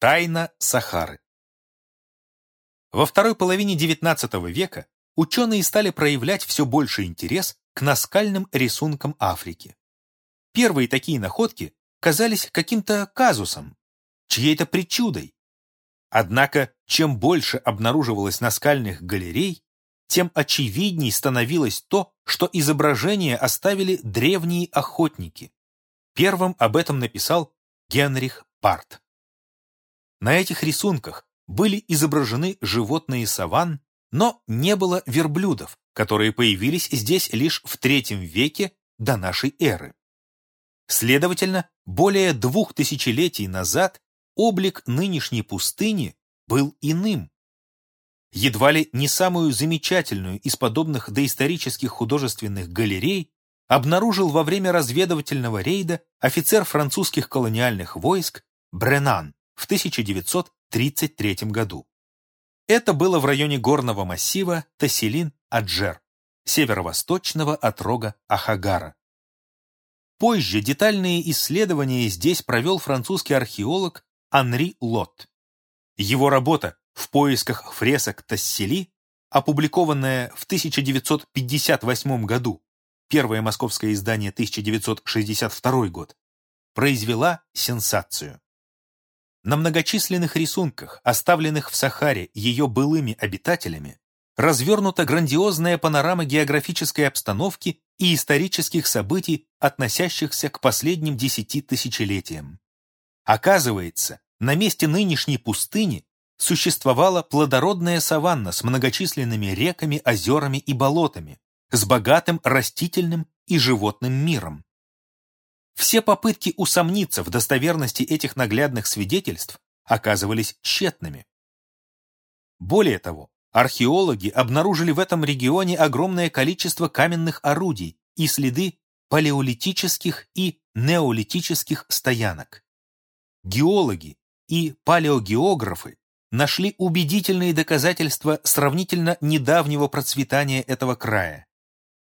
Тайна Сахары. Во второй половине XIX века ученые стали проявлять все больше интерес к наскальным рисункам Африки. Первые такие находки казались каким-то казусом, чьей-то причудой. Однако, чем больше обнаруживалось наскальных галерей, тем очевидней становилось то, что изображения оставили древние охотники. Первым об этом написал Генрих Парт. На этих рисунках были изображены животные саван, но не было верблюдов, которые появились здесь лишь в третьем веке до нашей эры. Следовательно, более двух тысячелетий назад облик нынешней пустыни был иным. Едва ли не самую замечательную из подобных доисторических художественных галерей обнаружил во время разведывательного рейда офицер французских колониальных войск Бренан в 1933 году. Это было в районе горного массива Тасселин-Аджер, северо-восточного отрога Ахагара. Позже детальные исследования здесь провел французский археолог Анри Лот. Его работа «В поисках фресок Тассели», опубликованная в 1958 году, первое московское издание 1962 год, произвела сенсацию. На многочисленных рисунках, оставленных в Сахаре ее былыми обитателями, развернута грандиозная панорама географической обстановки и исторических событий, относящихся к последним десяти тысячелетиям. Оказывается, на месте нынешней пустыни существовала плодородная саванна с многочисленными реками, озерами и болотами, с богатым растительным и животным миром. Все попытки усомниться в достоверности этих наглядных свидетельств оказывались тщетными. Более того, археологи обнаружили в этом регионе огромное количество каменных орудий и следы палеолитических и неолитических стоянок. Геологи и палеогеографы нашли убедительные доказательства сравнительно недавнего процветания этого края.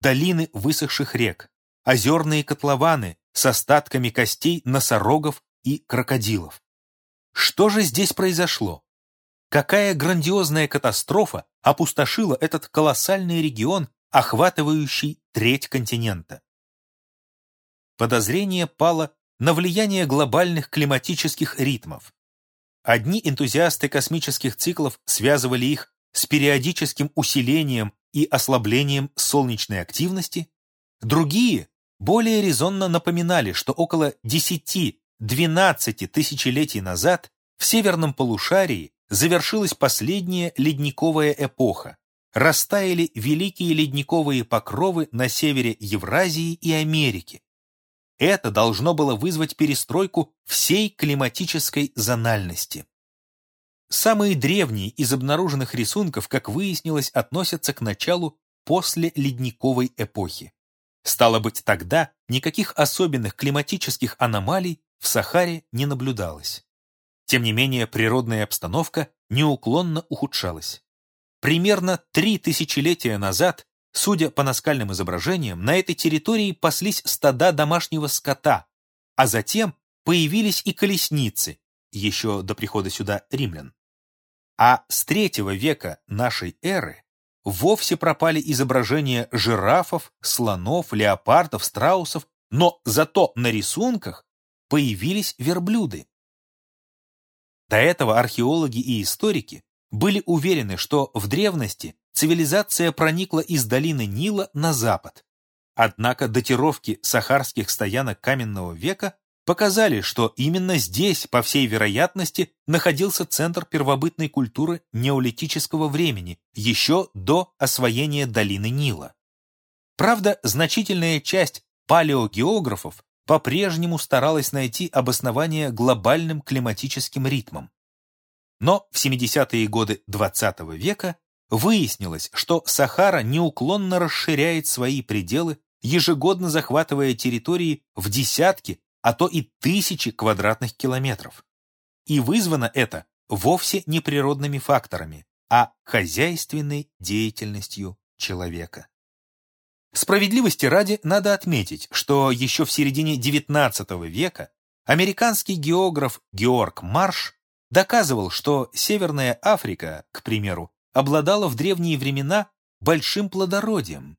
Долины высохших рек, озерные котлованы с остатками костей носорогов и крокодилов. Что же здесь произошло? Какая грандиозная катастрофа опустошила этот колоссальный регион, охватывающий треть континента? Подозрение пало на влияние глобальных климатических ритмов. Одни энтузиасты космических циклов связывали их с периодическим усилением и ослаблением солнечной активности, другие более резонно напоминали, что около 10-12 тысячелетий назад в северном полушарии завершилась последняя ледниковая эпоха. Растаяли великие ледниковые покровы на севере Евразии и Америки. Это должно было вызвать перестройку всей климатической зональности. Самые древние из обнаруженных рисунков, как выяснилось, относятся к началу после ледниковой эпохи. Стало быть, тогда никаких особенных климатических аномалий в Сахаре не наблюдалось. Тем не менее, природная обстановка неуклонно ухудшалась. Примерно три тысячелетия назад, судя по наскальным изображениям, на этой территории паслись стада домашнего скота, а затем появились и колесницы, еще до прихода сюда римлян. А с третьего века нашей эры вовсе пропали изображения жирафов, слонов, леопардов, страусов, но зато на рисунках появились верблюды. До этого археологи и историки были уверены, что в древности цивилизация проникла из долины Нила на запад. Однако датировки сахарских стоянок каменного века показали, что именно здесь, по всей вероятности, находился центр первобытной культуры неолитического времени, еще до освоения долины Нила. Правда, значительная часть палеогеографов по-прежнему старалась найти обоснование глобальным климатическим ритмам. Но в 70-е годы XX -го века выяснилось, что Сахара неуклонно расширяет свои пределы, ежегодно захватывая территории в десятки, а то и тысячи квадратных километров. И вызвано это вовсе не природными факторами, а хозяйственной деятельностью человека. Справедливости ради надо отметить, что еще в середине XIX века американский географ Георг Марш доказывал, что Северная Африка, к примеру, обладала в древние времена большим плодородием.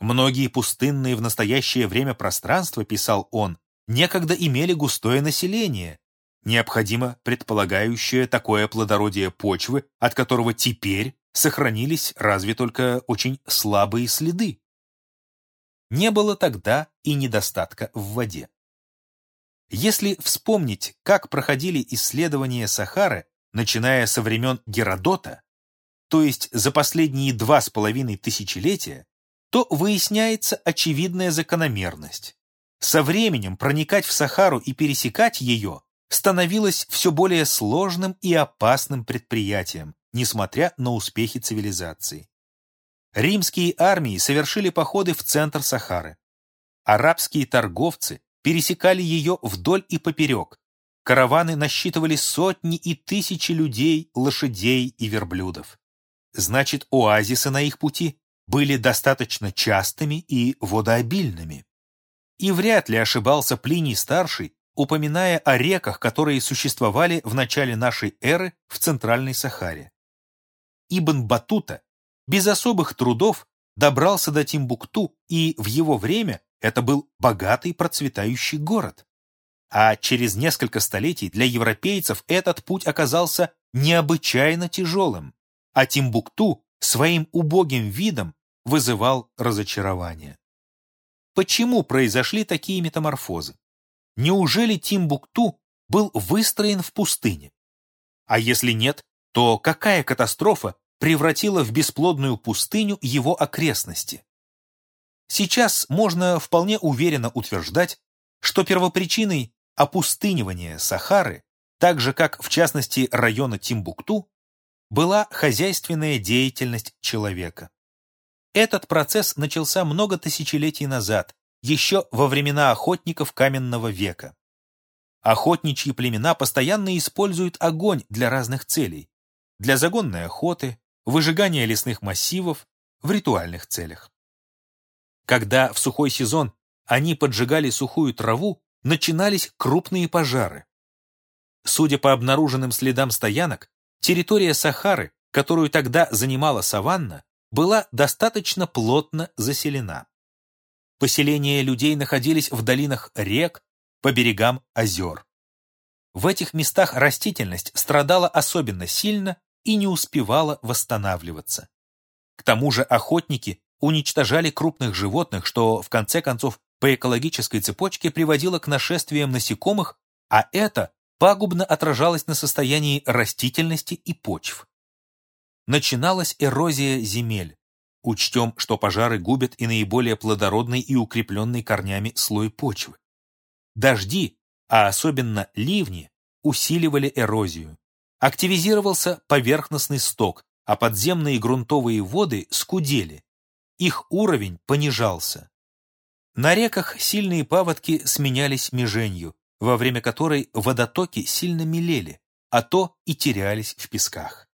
Многие пустынные в настоящее время пространства, писал он, некогда имели густое население, необходимо предполагающее такое плодородие почвы, от которого теперь сохранились разве только очень слабые следы. Не было тогда и недостатка в воде. Если вспомнить, как проходили исследования Сахары, начиная со времен Геродота, то есть за последние два с половиной тысячелетия, то выясняется очевидная закономерность. Со временем проникать в Сахару и пересекать ее становилось все более сложным и опасным предприятием, несмотря на успехи цивилизации. Римские армии совершили походы в центр Сахары. Арабские торговцы пересекали ее вдоль и поперек. Караваны насчитывали сотни и тысячи людей, лошадей и верблюдов. Значит, оазисы на их пути были достаточно частыми и водообильными. И вряд ли ошибался Плиний-старший, упоминая о реках, которые существовали в начале нашей эры в Центральной Сахаре. Ибн Батута без особых трудов добрался до Тимбукту, и в его время это был богатый процветающий город. А через несколько столетий для европейцев этот путь оказался необычайно тяжелым, а Тимбукту своим убогим видом вызывал разочарование. Почему произошли такие метаморфозы? Неужели Тимбукту был выстроен в пустыне? А если нет, то какая катастрофа превратила в бесплодную пустыню его окрестности? Сейчас можно вполне уверенно утверждать, что первопричиной опустынивания Сахары, так же как в частности района Тимбукту, была хозяйственная деятельность человека. Этот процесс начался много тысячелетий назад, еще во времена охотников каменного века. Охотничьи племена постоянно используют огонь для разных целей. Для загонной охоты, выжигания лесных массивов, в ритуальных целях. Когда в сухой сезон они поджигали сухую траву, начинались крупные пожары. Судя по обнаруженным следам стоянок, территория Сахары, которую тогда занимала саванна, была достаточно плотно заселена. Поселения людей находились в долинах рек, по берегам озер. В этих местах растительность страдала особенно сильно и не успевала восстанавливаться. К тому же охотники уничтожали крупных животных, что в конце концов по экологической цепочке приводило к нашествиям насекомых, а это пагубно отражалось на состоянии растительности и почв начиналась эрозия земель. Учтем, что пожары губят и наиболее плодородный и укрепленный корнями слой почвы. Дожди, а особенно ливни, усиливали эрозию. Активизировался поверхностный сток, а подземные грунтовые воды скудели. Их уровень понижался. На реках сильные паводки сменялись меженью, во время которой водотоки сильно мелели, а то и терялись в песках.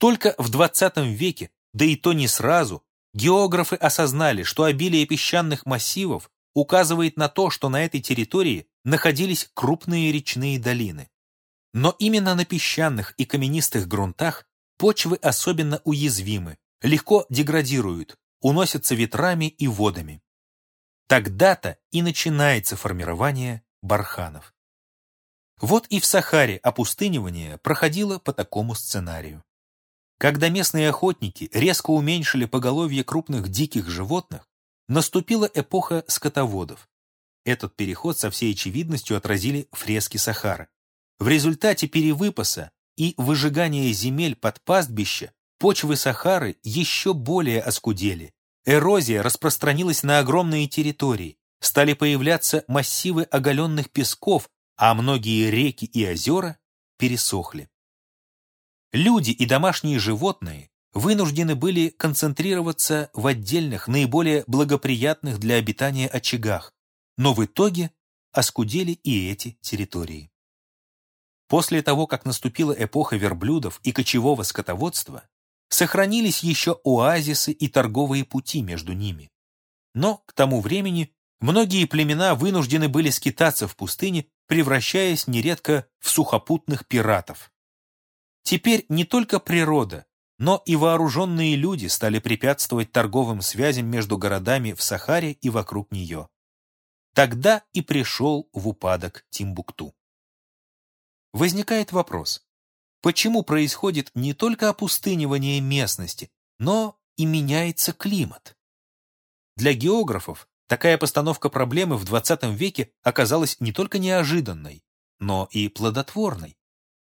Только в 20 веке, да и то не сразу, географы осознали, что обилие песчаных массивов указывает на то, что на этой территории находились крупные речные долины. Но именно на песчаных и каменистых грунтах почвы особенно уязвимы, легко деградируют, уносятся ветрами и водами. Тогда-то и начинается формирование барханов. Вот и в Сахаре опустынивание проходило по такому сценарию. Когда местные охотники резко уменьшили поголовье крупных диких животных, наступила эпоха скотоводов. Этот переход со всей очевидностью отразили фрески Сахары. В результате перевыпаса и выжигания земель под пастбище почвы Сахары еще более оскудели. Эрозия распространилась на огромные территории, стали появляться массивы оголенных песков, а многие реки и озера пересохли. Люди и домашние животные вынуждены были концентрироваться в отдельных, наиболее благоприятных для обитания очагах, но в итоге оскудели и эти территории. После того, как наступила эпоха верблюдов и кочевого скотоводства, сохранились еще оазисы и торговые пути между ними. Но к тому времени Многие племена вынуждены были скитаться в пустыне, превращаясь нередко в сухопутных пиратов. Теперь не только природа, но и вооруженные люди стали препятствовать торговым связям между городами в Сахаре и вокруг нее. Тогда и пришел в упадок Тимбукту. Возникает вопрос, почему происходит не только опустынивание местности, но и меняется климат? Для географов такая постановка проблемы в XX веке оказалась не только неожиданной, но и плодотворной.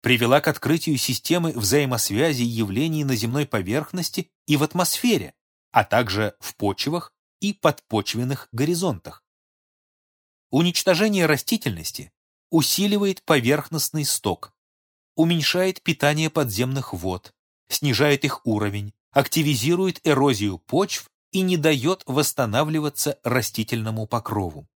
Привела к открытию системы взаимосвязи явлений на земной поверхности и в атмосфере, а также в почвах и подпочвенных горизонтах. Уничтожение растительности усиливает поверхностный сток, уменьшает питание подземных вод, снижает их уровень, активизирует эрозию почв и не дает восстанавливаться растительному покрову.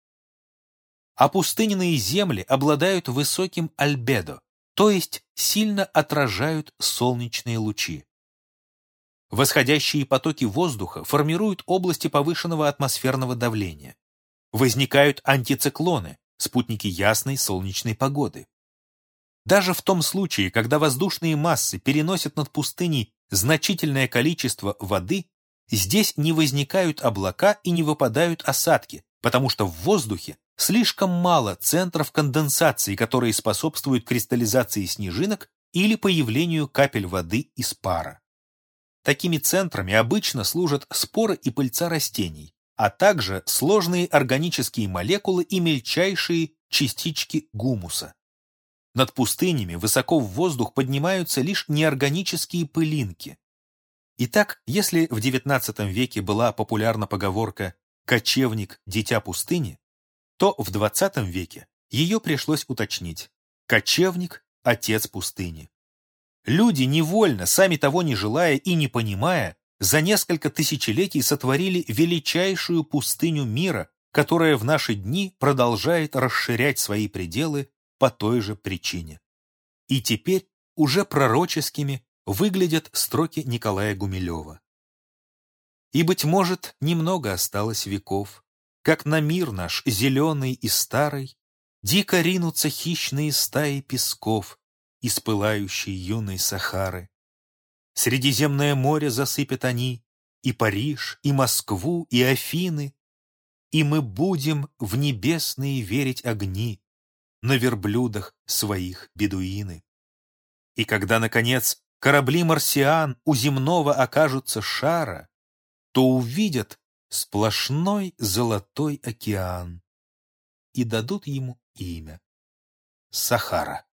Опустыненные земли обладают высоким альбедо, то есть сильно отражают солнечные лучи. Восходящие потоки воздуха формируют области повышенного атмосферного давления возникают антициклоны, спутники ясной солнечной погоды. Даже в том случае, когда воздушные массы переносят над пустыней значительное количество воды, здесь не возникают облака и не выпадают осадки, потому что в воздухе слишком мало центров конденсации, которые способствуют кристаллизации снежинок или появлению капель воды из пара. Такими центрами обычно служат споры и пыльца растений, а также сложные органические молекулы и мельчайшие частички гумуса. Над пустынями высоко в воздух поднимаются лишь неорганические пылинки. Итак, если в XIX веке была популярна поговорка «кочевник – дитя пустыни», то в XX веке ее пришлось уточнить «кочевник – отец пустыни». Люди невольно, сами того не желая и не понимая, за несколько тысячелетий сотворили величайшую пустыню мира, которая в наши дни продолжает расширять свои пределы по той же причине. И теперь уже пророческими выглядят строки Николая Гумилева. И, быть может, немного осталось веков, как на мир наш, зеленый и старый, дико ринутся хищные стаи песков из пылающей юной Сахары. Средиземное море засыпят они, и Париж, и Москву, и Афины, и мы будем в небесные верить огни на верблюдах своих бедуины. И когда, наконец, корабли марсиан у земного окажутся шара, то увидят сплошной золотой океан и дадут ему имя — Сахара.